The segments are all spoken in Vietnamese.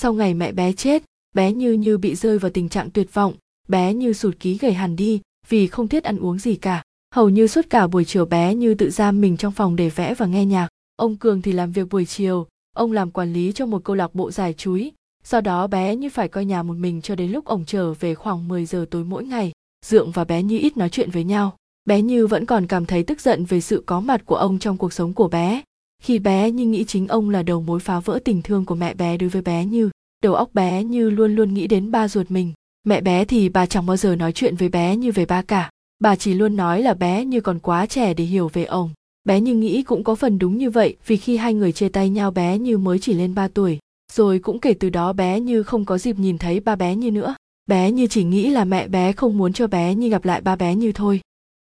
sau ngày mẹ bé chết, bé như như bị rơi vào tình trạng tuyệt vọng, bé như sụt ký gầy hẳn đi vì không thiết ăn uống gì cả. Hầu như suốt cả buổi chiều bé như tự giam mình trong phòng để vẽ và nghe nhạc. Ông cường thì làm việc buổi chiều, ông làm quản lý cho một câu lạc bộ giải chúi do đó bé như phải coi nhà một mình cho đến lúc ông trở về khoảng 10 giờ tối mỗi ngày. Dượng và bé như ít nói chuyện với nhau. Bé như vẫn còn cảm thấy tức giận về sự có mặt của ông trong cuộc sống của bé khi bé như nghĩ chính ông là đầu mối phá vỡ tình thương của mẹ bé đối với bé như đầu óc bé như luôn luôn nghĩ đến ba ruột mình mẹ bé thì bà chẳng bao giờ nói chuyện với bé như về ba cả bà chỉ luôn nói là bé như còn quá trẻ để hiểu về ông bé như nghĩ cũng có phần đúng như vậy vì khi hai người chia tay nhau bé như mới chỉ lên 3 tuổi rồi cũng kể từ đó bé như không có dịp nhìn thấy ba bé như nữa bé như chỉ nghĩ là mẹ bé không muốn cho bé như gặp lại ba bé như thôi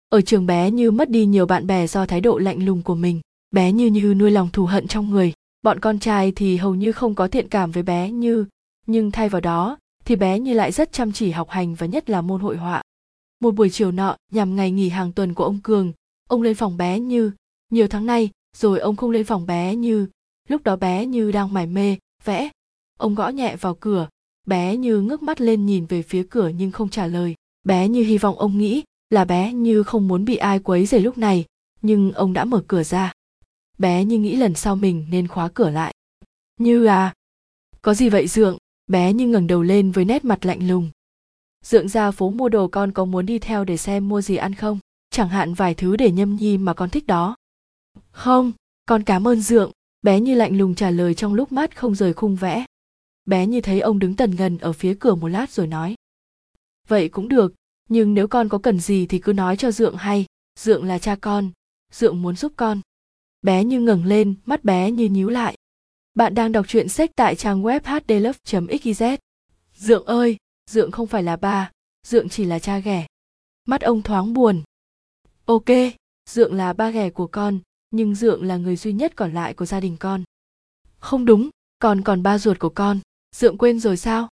ở trường bé như mất đi nhiều bạn bè do thái độ lạnh lùng của mình bé như như nuôi lòng thù hận trong người. Bọn con trai thì hầu như không có thiện cảm với bé như, nhưng thay vào đó, thì bé như lại rất chăm chỉ học hành và nhất là môn hội họa. Một buổi chiều nọ, nhằm ngày nghỉ hàng tuần của ông cường, ông lên phòng bé như. Nhiều tháng nay, rồi ông không lên phòng bé như. Lúc đó bé như đang mải mê, vẽ. Ông gõ nhẹ vào cửa. Bé như ngước mắt lên nhìn về phía cửa nhưng không trả lời. Bé như hy vọng ông nghĩ là bé như không muốn bị ai quấy rầy lúc này, nhưng ông đã mở cửa ra bé như nghĩ lần sau mình nên khóa cửa lại. Như à có gì vậy dượng? Bé như ngẩng đầu lên với nét mặt lạnh lùng. Dượng ra phố mua đồ con có muốn đi theo để xem mua gì ăn không? Chẳng hạn vài thứ để nhâm nhi mà con thích đó. Không, con cảm ơn dượng. Bé như lạnh lùng trả lời trong lúc mắt không rời khung vẽ. Bé như thấy ông đứng tần ngần ở phía cửa một lát rồi nói. Vậy cũng được, nhưng nếu con có cần gì thì cứ nói cho dượng hay. Dượng là cha con, dượng muốn giúp con bé như ngẩng lên, mắt bé như nhíu lại. Bạn đang đọc truyện sách tại trang web hdlove xyz dượng ơi, dượng không phải là ba, dượng chỉ là cha ghẻ. Mắt ông thoáng buồn. Ok, dượng là ba ghẻ của con, nhưng dượng là người duy nhất còn lại của gia đình con. Không đúng, con còn ba ruột của con, dượng quên rồi sao?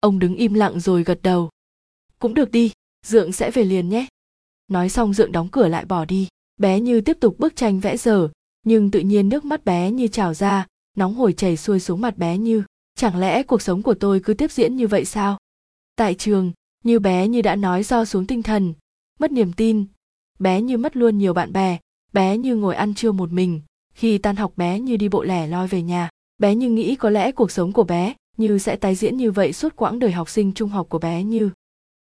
Ông đứng im lặng rồi gật đầu. Cũng được đi, dượng sẽ về liền nhé. Nói xong dượng đóng cửa lại bỏ đi. Bé như tiếp tục bức tranh vẽ dở nhưng tự nhiên nước mắt bé như trào ra, nóng hổi chảy xuôi xuống mặt bé như, chẳng lẽ cuộc sống của tôi cứ tiếp diễn như vậy sao? Tại trường, như bé như đã nói do xuống tinh thần, mất niềm tin, bé như mất luôn nhiều bạn bè, bé như ngồi ăn trưa một mình, khi tan học bé như đi bộ lẻ loi về nhà, bé như nghĩ có lẽ cuộc sống của bé như sẽ tái diễn như vậy suốt quãng đời học sinh trung học của bé như.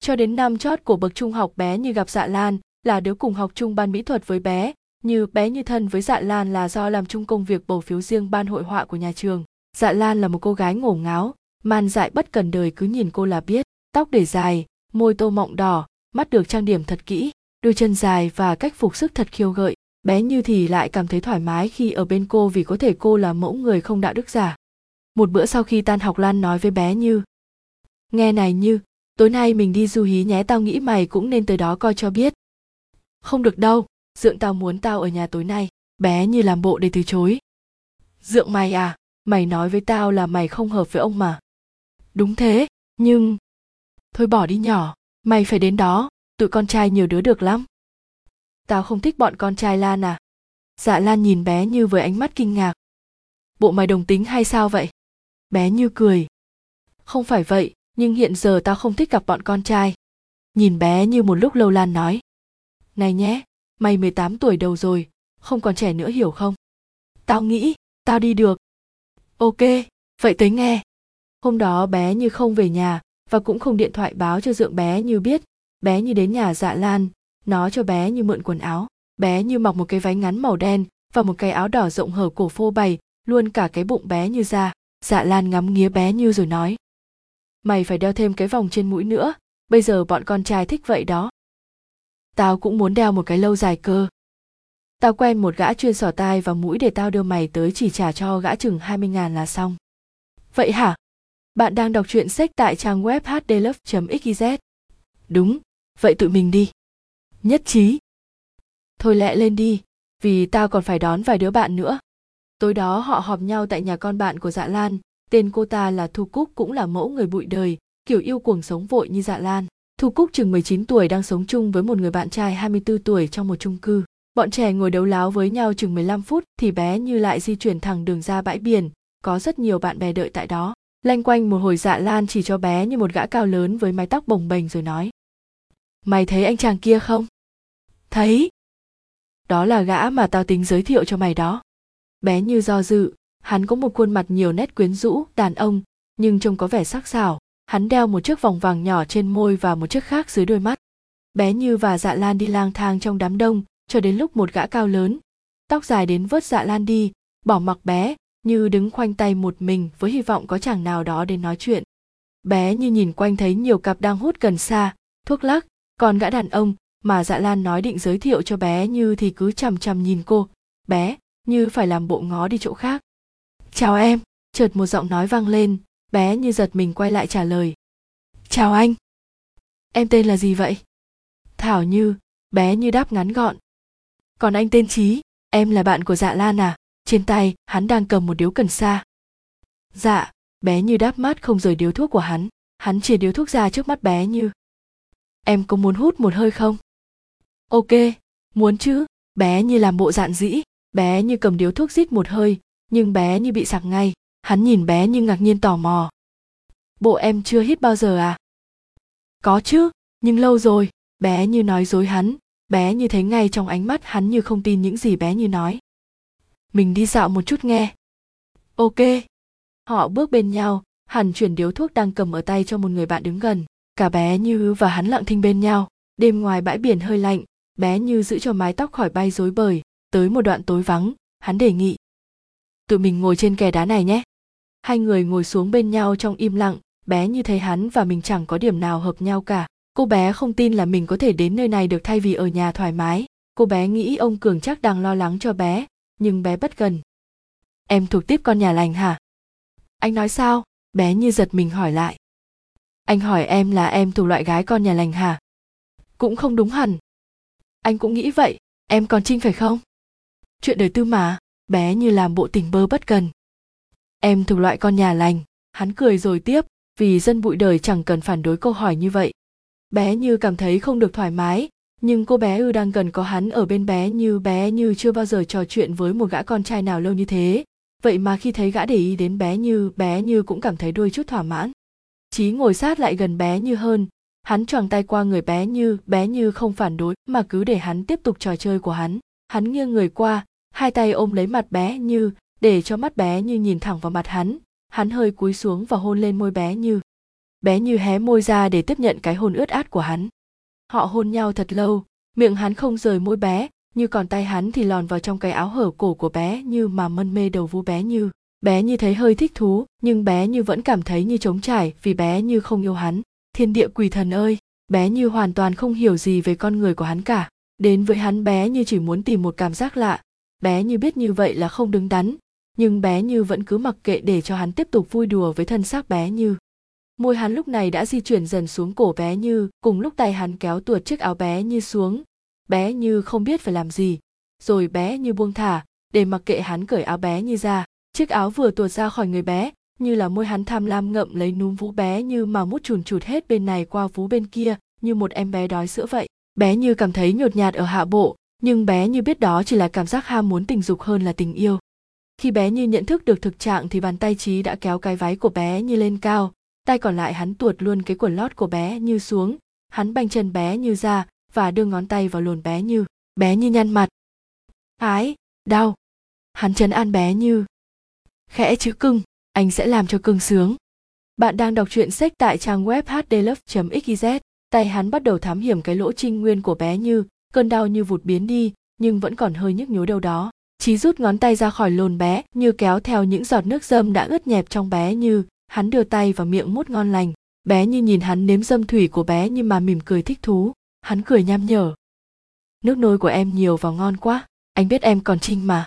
Cho đến năm chót của bậc trung học bé như gặp dạ lan là đứa cùng học chung ban mỹ thuật với bé như bé như thân với dạ lan là do làm chung công việc bầu phiếu riêng ban hội họa của nhà trường. Dạ lan là một cô gái ngổ ngáo man dại bất cần đời cứ nhìn cô là biết, tóc để dài, môi tô mọng đỏ, mắt được trang điểm thật kỹ, đôi chân dài và cách phục sức thật khiêu gợi. Bé như thì lại cảm thấy thoải mái khi ở bên cô vì có thể cô là mẫu người không đạo đức giả. Một bữa sau khi tan học lan nói với bé như, nghe này như, tối nay mình đi du hí nhé, tao nghĩ mày cũng nên tới đó coi cho biết. Không được đâu dượng tao muốn tao ở nhà tối nay, bé như làm bộ để từ chối. Dượng mày à mày nói với tao là mày không hợp với ông mà. Đúng thế, nhưng thôi bỏ đi nhỏ, mày phải đến đó, tụi con trai nhiều đứa được lắm. Tao không thích bọn con trai lan à. Dạ lan nhìn bé như với ánh mắt kinh ngạc. Bộ mày đồng tính hay sao vậy? Bé như cười. Không phải vậy, nhưng hiện giờ tao không thích gặp bọn con trai. Nhìn bé như một lúc lâu lan nói. Này nhé mày 18 tuổi đầu rồi, không còn trẻ nữa hiểu không? Tao nghĩ, tao đi được. Ok, vậy tới nghe. Hôm đó bé như không về nhà và cũng không điện thoại báo cho dượng bé như biết. Bé như đến nhà dạ lan, nó cho bé như mượn quần áo. Bé như mặc một cái váy ngắn màu đen và một cái áo đỏ rộng hở cổ phô bày, luôn cả cái bụng bé như ra. Dạ lan ngắm nghía bé như rồi nói. Mày phải đeo thêm cái vòng trên mũi nữa, bây giờ bọn con trai thích vậy đó tao cũng muốn đeo một cái lâu dài cơ tao quen một gã chuyên sỏ tai và mũi để tao đưa mày tới chỉ trả cho gã chừng 20 ngàn là xong. Vậy hả? Bạn đang đọc truyện sách tại trang web hdlove.xyz. Đúng, vậy tụi mình đi. Nhất trí. Thôi lẹ lên đi, vì tao còn phải đón vài đứa bạn nữa. Tối đó họ họp nhau tại nhà con bạn của Dạ Lan, tên cô ta là Thu Cúc cũng là mẫu người bụi đời, kiểu yêu cuồng sống vội như Dạ Lan. Thu Cúc chừng 19 tuổi đang sống chung với một người bạn trai 24 tuổi trong một chung cư. Bọn trẻ ngồi đấu láo với nhau chừng 15 phút thì bé như lại di chuyển thẳng đường ra bãi biển, có rất nhiều bạn bè đợi tại đó. lanh quanh một hồi dạ lan chỉ cho bé như một gã cao lớn với mái tóc bồng bềnh rồi nói mày thấy anh chàng kia không? Thấy. Đó là gã mà tao tính giới thiệu cho mày đó. Bé như do dự. Hắn có một khuôn mặt nhiều nét quyến rũ đàn ông nhưng trông có vẻ sắc sảo hắn đeo một chiếc vòng vàng nhỏ trên môi và một chiếc khác dưới đôi mắt. Bé như và dạ lan đi lang thang trong đám đông, cho đến lúc một gã cao lớn, tóc dài đến vớt dạ lan đi, bỏ mặc bé như đứng khoanh tay một mình với hy vọng có chàng nào đó đến nói chuyện. Bé như nhìn quanh thấy nhiều cặp đang hút cần sa, thuốc lắc, còn gã đàn ông mà dạ lan nói định giới thiệu cho bé như thì cứ chằm chằm nhìn cô. Bé, như phải làm bộ ngó đi chỗ khác. Chào em, chợt một giọng nói vang lên bé như giật mình quay lại trả lời. Chào anh. Em tên là gì vậy? Thảo như, bé như đáp ngắn gọn. Còn anh tên trí em là bạn của dạ lan à? Trên tay, hắn đang cầm một điếu cần sa. Dạ. Bé như đáp mắt không rời điếu thuốc của hắn. Hắn chia điếu thuốc ra trước mắt bé như. Em có muốn hút một hơi không? Ok, muốn chứ. Bé như làm bộ dạn dĩ. Bé như cầm điếu thuốc rít một hơi, nhưng bé như bị sặc ngay hắn nhìn bé như ngạc nhiên tò mò. Bộ em chưa hít bao giờ à? Có chứ, nhưng lâu rồi, bé như nói dối hắn, bé như thấy ngay trong ánh mắt hắn như không tin những gì bé như nói. Mình đi dạo một chút nghe. Ok. Họ bước bên nhau hẳn chuyển điếu thuốc đang cầm ở tay cho một người bạn đứng gần. Cả bé như và hắn lặng thinh bên nhau. Đêm ngoài bãi biển hơi lạnh, bé như giữ cho mái tóc khỏi bay rối bời. Tới một đoạn tối vắng, hắn đề nghị. Tụi mình ngồi trên kè đá này nhé hai người ngồi xuống bên nhau trong im lặng, bé như thấy hắn và mình chẳng có điểm nào hợp nhau cả. Cô bé không tin là mình có thể đến nơi này được thay vì ở nhà thoải mái. Cô bé nghĩ ông cường chắc đang lo lắng cho bé, nhưng bé bất gần. Em thuộc tiếp con nhà lành hả? Anh nói sao? Bé như giật mình hỏi lại. Anh hỏi em là em thuộc loại gái con nhà lành hả? Cũng không đúng hẳn. Anh cũng nghĩ vậy. Em còn trinh phải không? Chuyện đời tư mà. Bé như làm bộ tình bơ bất cần em thuộc loại con nhà lành. Hắn cười rồi tiếp, vì dân bụi đời chẳng cần phản đối câu hỏi như vậy. Bé như cảm thấy không được thoải mái, nhưng cô bé ư đang cần có hắn ở bên bé như. Bé như chưa bao giờ trò chuyện với một gã con trai nào lâu như thế. Vậy mà khi thấy gã để ý đến bé như bé như cũng cảm thấy đôi chút thỏa mãn. Chí ngồi sát lại gần bé như hơn. Hắn choàng tay qua người bé như. Bé như không phản đối, mà cứ để hắn tiếp tục trò chơi của hắn. Hắn nghiêng người qua, hai tay ôm lấy mặt bé như để cho mắt bé như nhìn thẳng vào mặt hắn. Hắn hơi cúi xuống và hôn lên môi bé như bé như hé môi ra để tiếp nhận cái hôn ướt át của hắn. Họ hôn nhau thật lâu, miệng hắn không rời môi bé, như còn tay hắn thì lòn vào trong cái áo hở cổ của bé như mà mân mê đầu vú bé như. Bé như thấy hơi thích thú, nhưng bé như vẫn cảm thấy như trống trải vì bé như không yêu hắn. Thiên địa quỷ thần ơi! Bé như hoàn toàn không hiểu gì về con người của hắn cả. Đến với hắn bé như chỉ muốn tìm một cảm giác lạ. Bé như biết như vậy là không đứng đắn nhưng bé như vẫn cứ mặc kệ để cho hắn tiếp tục vui đùa với thân xác bé như. Môi hắn lúc này đã di chuyển dần xuống cổ bé như, cùng lúc tay hắn kéo tuột chiếc áo bé như xuống. Bé như không biết phải làm gì. Rồi bé như buông thả, để mặc kệ hắn cởi áo bé như ra. Chiếc áo vừa tuột ra khỏi người bé, như là môi hắn tham lam ngậm lấy núm vú bé như mà mút chùn chụt hết bên này qua vú bên kia, như một em bé đói sữa vậy. Bé như cảm thấy nhột nhạt ở hạ bộ, nhưng bé như biết đó chỉ là cảm giác ham muốn tình dục hơn là tình yêu khi bé như nhận thức được thực trạng thì bàn tay trí đã kéo cái váy của bé như lên cao. Tay còn lại hắn tuột luôn cái quần lót của bé như xuống. Hắn banh chân bé như ra và đưa ngón tay vào lồn bé như bé như nhăn mặt. Ái, đau. Hắn chấn an bé như, khẽ chữ cưng, anh sẽ làm cho cưng sướng. Bạn đang đọc truyện sách tại trang web hdlove.xyz tay hắn bắt đầu thám hiểm cái lỗ trinh nguyên của bé như, cơn đau như vụt biến đi, nhưng vẫn còn hơi nhức nhối đâu đó chí rút ngón tay ra khỏi lồn bé, như kéo theo những giọt nước dâm đã ướt nhẹp trong bé như hắn đưa tay vào miệng mút ngon lành. Bé như nhìn hắn nếm dâm thủy của bé nhưng mà mỉm cười thích thú. Hắn cười nham nhở. Nước nôi của em nhiều và ngon quá. Anh biết em còn trinh mà.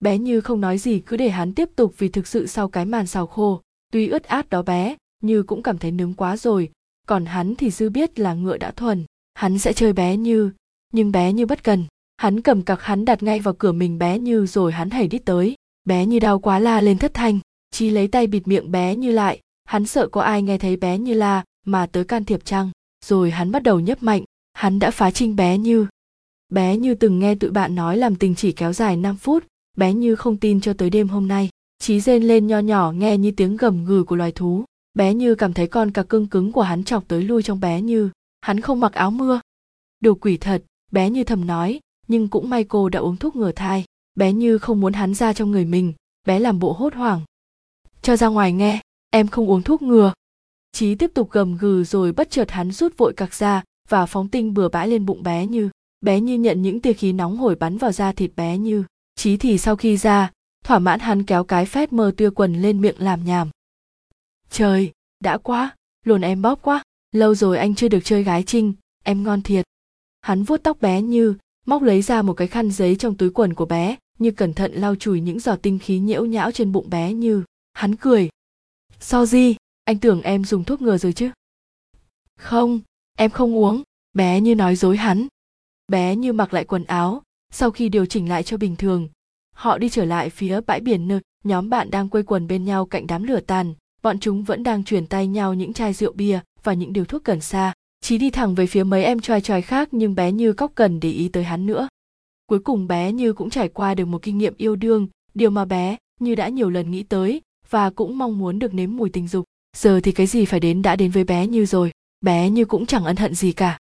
Bé như không nói gì, cứ để hắn tiếp tục vì thực sự sau cái màn xào khô. Tuy ướt át đó bé, như cũng cảm thấy nướng quá rồi. Còn hắn thì dư biết là ngựa đã thuần. Hắn sẽ chơi bé như, nhưng bé như bất cần hắn cầm cặc hắn đặt ngay vào cửa mình bé như rồi hắn hẩy đít tới. Bé như đau quá la lên thất thanh. Chi lấy tay bịt miệng bé như lại. Hắn sợ có ai nghe thấy bé như la mà tới can thiệp chăng? Rồi hắn bắt đầu nhấp mạnh. Hắn đã phá trinh bé như. Bé như từng nghe tụi bạn nói làm tình chỉ kéo dài 5 phút. Bé như không tin cho tới đêm hôm nay. Chí rên lên nho nhỏ nghe như tiếng gầm gừ của loài thú. Bé Như cảm thấy con cặc cưng cứng của hắn chọc tới lui trong bé Như. Hắn không mặc áo mưa. Đồ quỷ thật, bé Như thầm nói, nhưng cũng may cô đã uống thuốc ngừa thai. Bé Như không muốn hắn ra trong người mình, bé làm bộ hốt hoảng. Cho ra ngoài nghe, em không uống thuốc ngừa. Chí tiếp tục gầm gừ rồi bất chợt hắn rút vội cặc ra và phóng tinh bừa bãi lên bụng bé Như. Bé Như nhận những tia khí nóng hổi bắn vào da thịt bé Như. Chí thì sau khi ra, thỏa mãn hắn kéo cái phét mơ tua quần lên miệng làm nhảm trời đã quá lồn em bóp quá lâu rồi anh chưa được chơi gái trinh em ngon thiệt hắn vuốt tóc bé như móc lấy ra một cái khăn giấy trong túi quần của bé, như cẩn thận lau chùi những giọt tinh khí nhiễu nhão trên bụng bé như, hắn cười. So di? anh tưởng em dùng thuốc ngừa rồi chứ. Không, em không uống, bé như nói dối hắn. Bé như mặc lại quần áo, sau khi điều chỉnh lại cho bình thường, họ đi trở lại phía bãi biển nơi nhóm bạn đang quây quần bên nhau cạnh đám lửa tàn. Bọn chúng vẫn đang truyền tay nhau những chai rượu bia và những điều thuốc cần xa chí đi thẳng về phía mấy em trai trai khác nhưng bé như cóc cần để ý tới hắn nữa. Cuối cùng bé như cũng trải qua được một kinh nghiệm yêu đương, điều mà bé như đã nhiều lần nghĩ tới và cũng mong muốn được nếm mùi tình dục. Giờ thì cái gì phải đến đã đến với bé như rồi, bé như cũng chẳng ân hận gì cả.